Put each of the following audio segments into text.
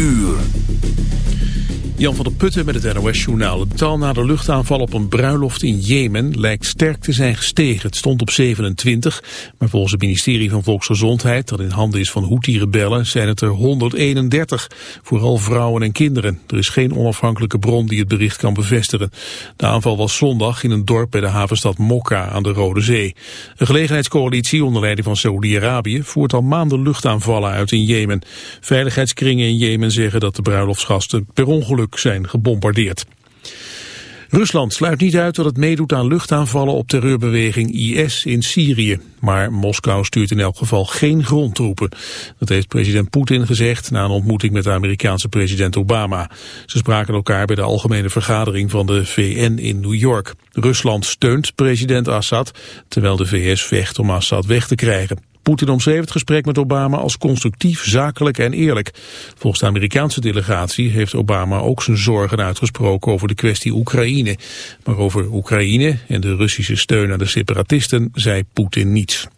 uur. Jan van der Putten met het NOS-journaal. Het tal na de luchtaanval op een bruiloft in Jemen lijkt sterk te zijn gestegen. Het stond op 27, maar volgens het ministerie van Volksgezondheid... dat in handen is van Houthi-rebellen, zijn het er 131. Vooral vrouwen en kinderen. Er is geen onafhankelijke bron die het bericht kan bevestigen. De aanval was zondag in een dorp bij de havenstad Mokka aan de Rode Zee. Een gelegenheidscoalitie onder leiding van Saoedi-Arabië... voert al maanden luchtaanvallen uit in Jemen. Veiligheidskringen in Jemen zeggen dat de bruiloftsgasten per ongeluk zijn gebombardeerd. Rusland sluit niet uit dat het meedoet aan luchtaanvallen op terreurbeweging IS in Syrië. Maar Moskou stuurt in elk geval geen grondtroepen. Dat heeft president Poetin gezegd na een ontmoeting met de Amerikaanse president Obama. Ze spraken elkaar bij de algemene vergadering van de VN in New York. Rusland steunt president Assad, terwijl de VS vecht om Assad weg te krijgen. Poetin omschreef het gesprek met Obama als constructief, zakelijk en eerlijk. Volgens de Amerikaanse delegatie heeft Obama ook zijn zorgen uitgesproken over de kwestie Oekraïne. Maar over Oekraïne en de Russische steun aan de separatisten zei Poetin niets.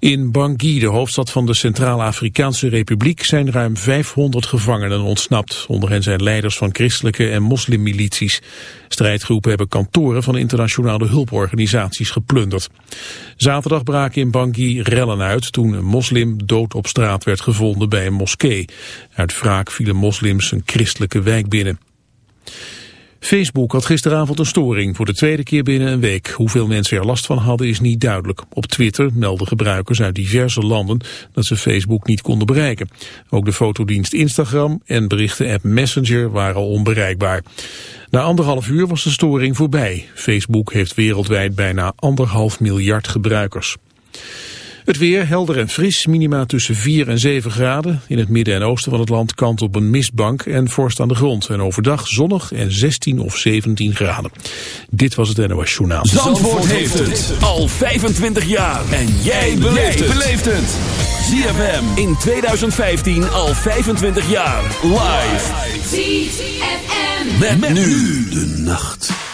In Bangui, de hoofdstad van de Centraal-Afrikaanse Republiek, zijn ruim 500 gevangenen ontsnapt. Onder hen zijn leiders van christelijke en moslimmilities. Strijdgroepen hebben kantoren van internationale hulporganisaties geplunderd. Zaterdag braken in Bangui rellen uit toen een moslim dood op straat werd gevonden bij een moskee. Uit wraak vielen moslims een christelijke wijk binnen. Facebook had gisteravond een storing voor de tweede keer binnen een week. Hoeveel mensen er last van hadden is niet duidelijk. Op Twitter melden gebruikers uit diverse landen dat ze Facebook niet konden bereiken. Ook de fotodienst Instagram en berichten-app Messenger waren onbereikbaar. Na anderhalf uur was de storing voorbij. Facebook heeft wereldwijd bijna anderhalf miljard gebruikers. Het weer helder en fris, minima tussen 4 en 7 graden. In het midden en oosten van het land kant op een mistbank en vorst aan de grond. En overdag zonnig en 16 of 17 graden. Dit was het NOS Journaal. Zandvoort, heeft het al 25 jaar. En jij beleeft het. ZFM in 2015 al 25 jaar. Live. ZFM. met nu de nacht.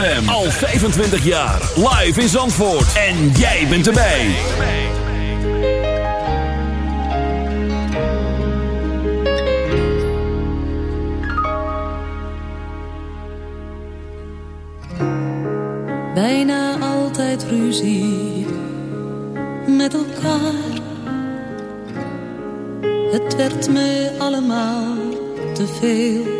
Al 25 jaar. Live in Zandvoort. En jij bent erbij. Bijna altijd ruzie met elkaar. Het werd me allemaal te veel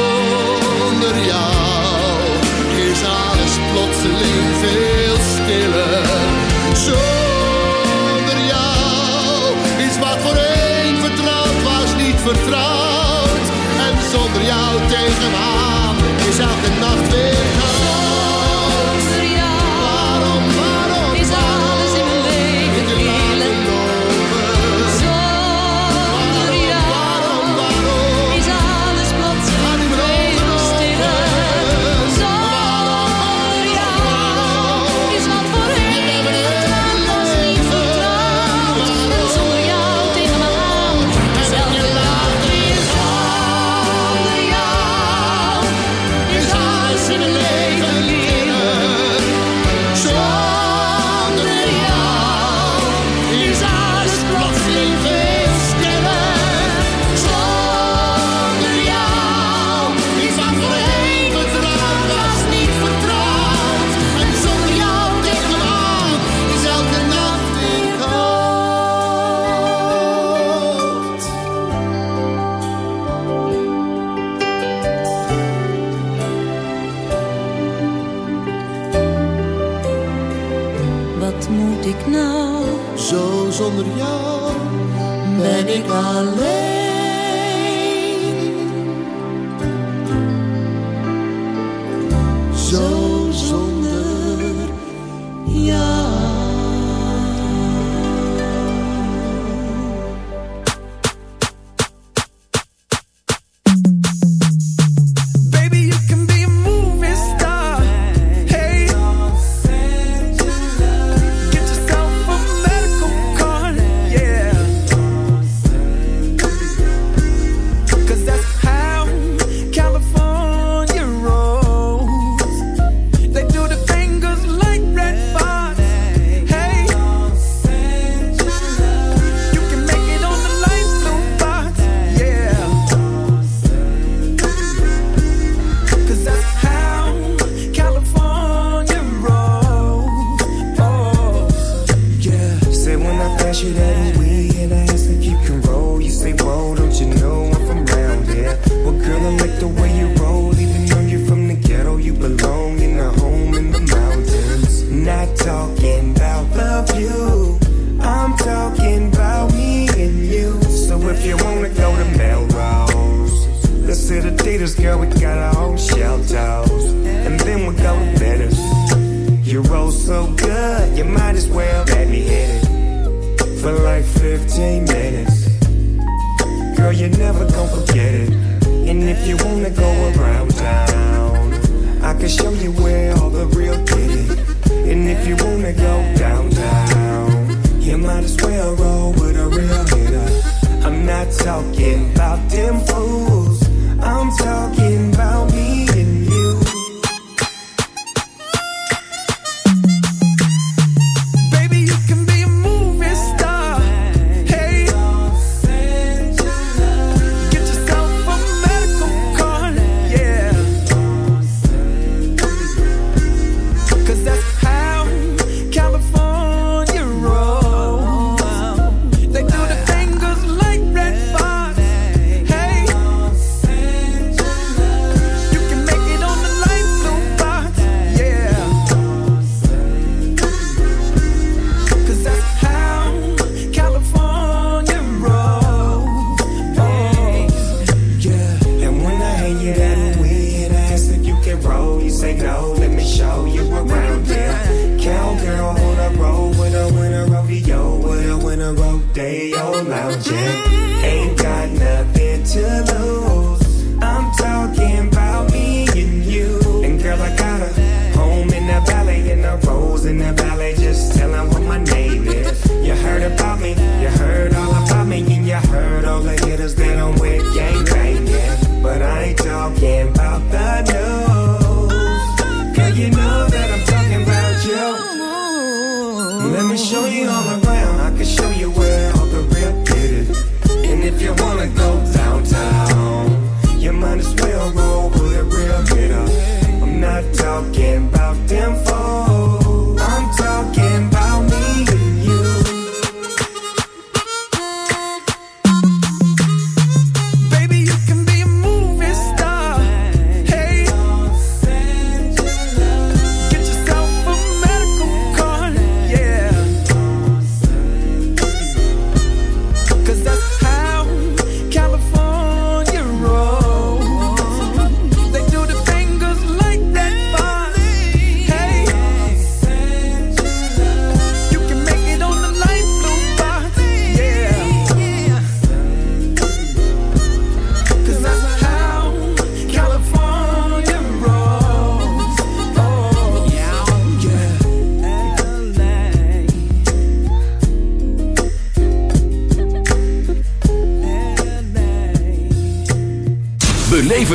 Aan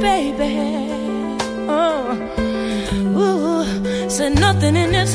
baby. Oh, ooh, said nothing in this.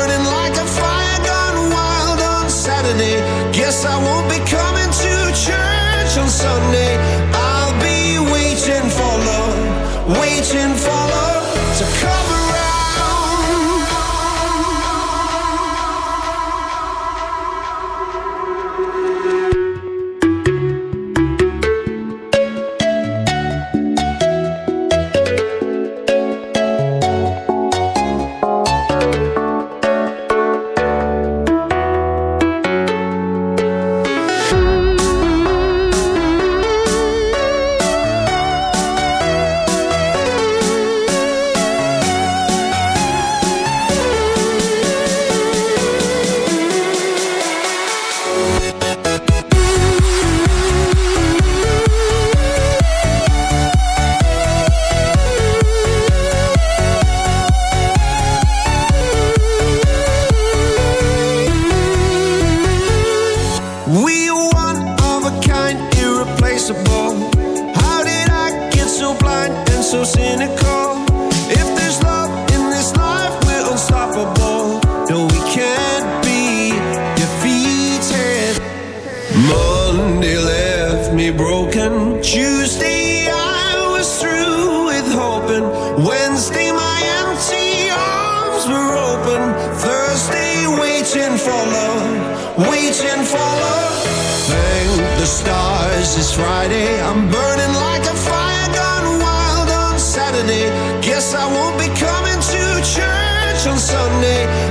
Sunday.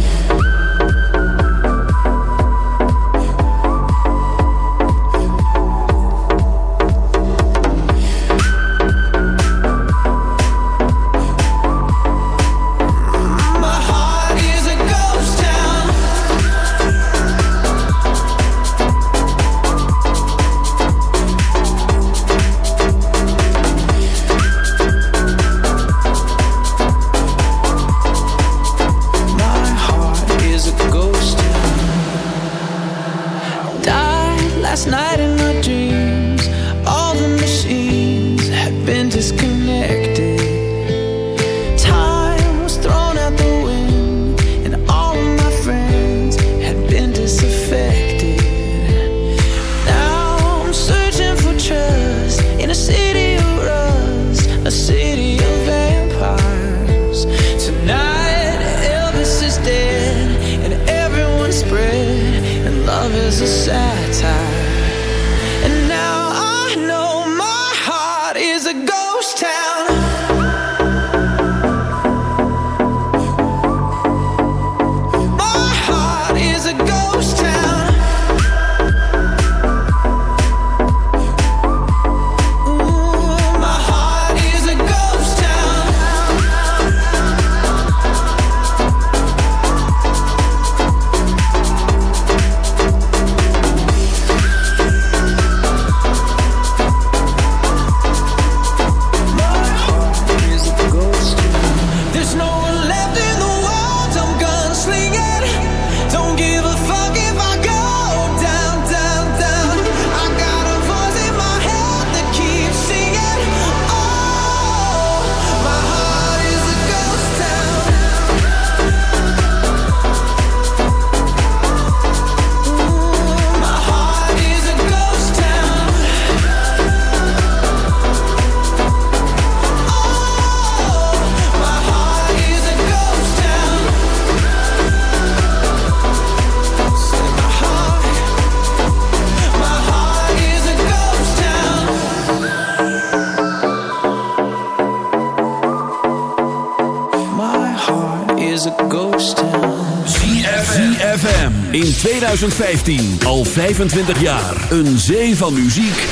2015. Al 25 jaar. Een zee van muziek.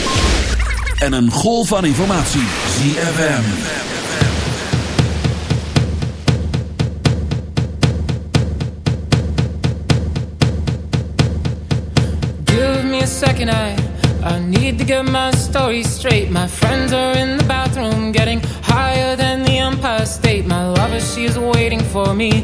En een golf van informatie. ZFM. Give me a second, I, I need to get my story straight. My friends are in the bathroom getting higher than the Empire State. My lover, she is waiting for me.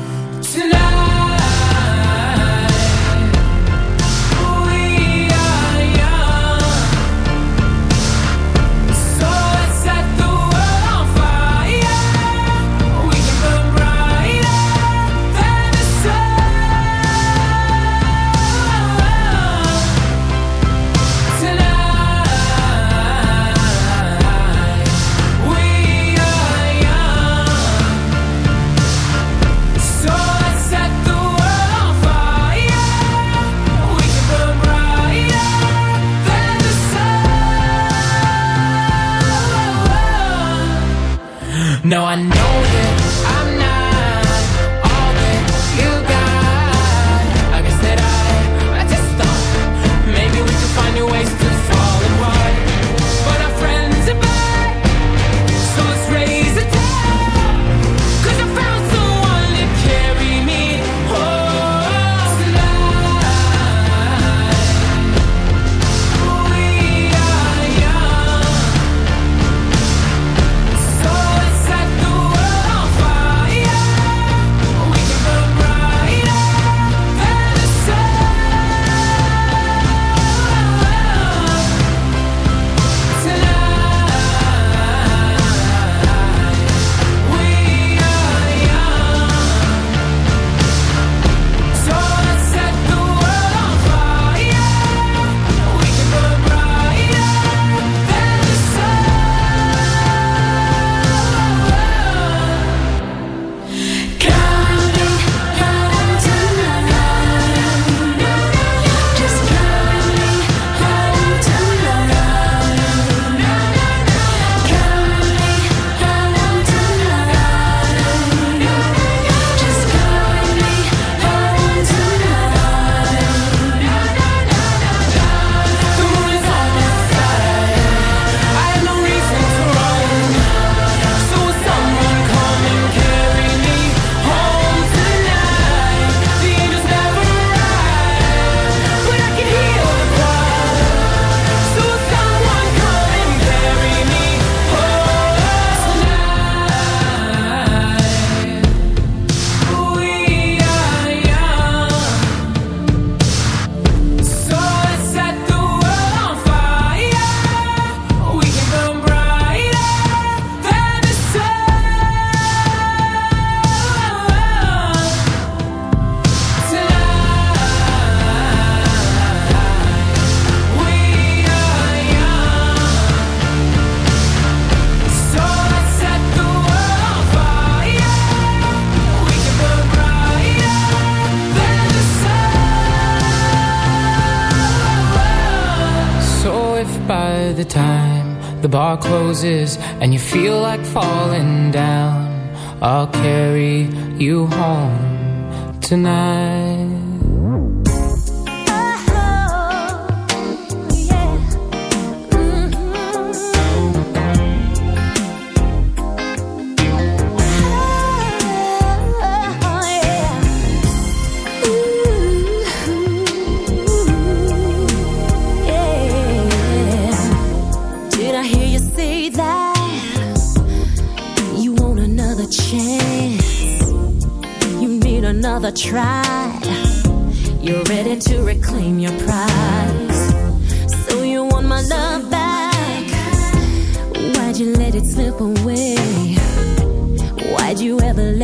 is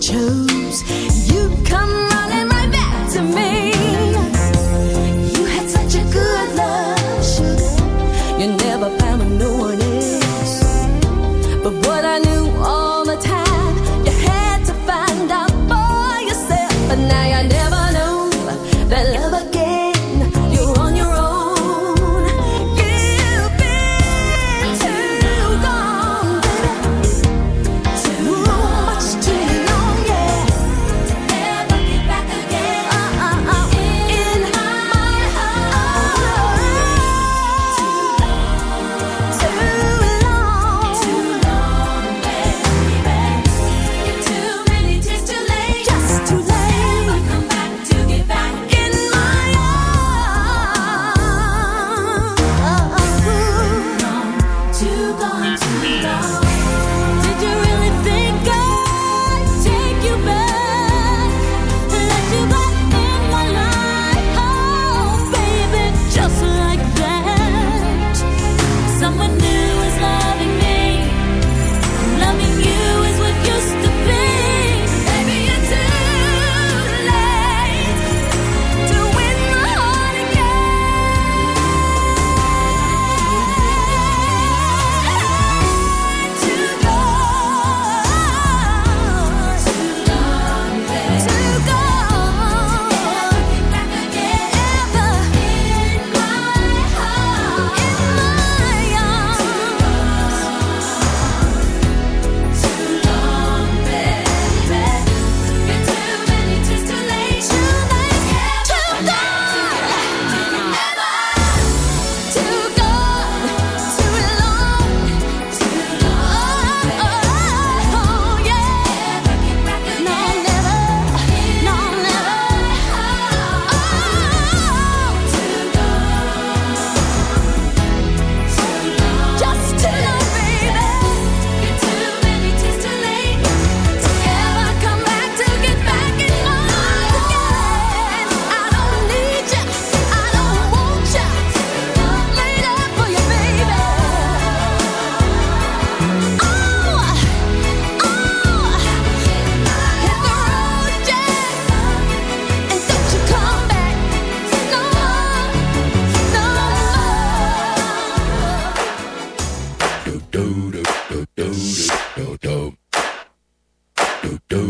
秋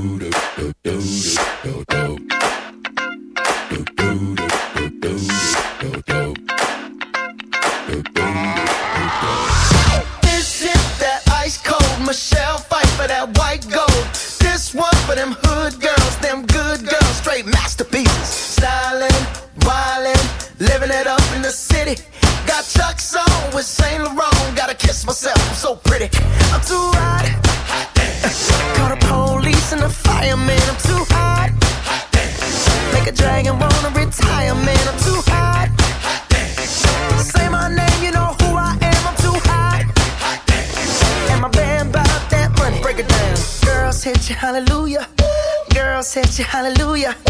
do do do do do do. hallelujah.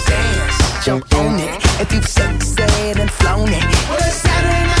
Jump on it. If you've succeeded and flown it, What a Saturday night.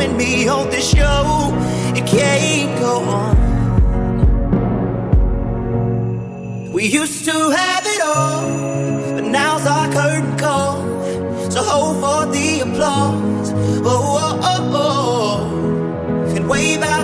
and me on this show, it can't go on. We used to have it all, but now's our curtain call. So hold for the applause. Oh, oh, oh, oh. And wave out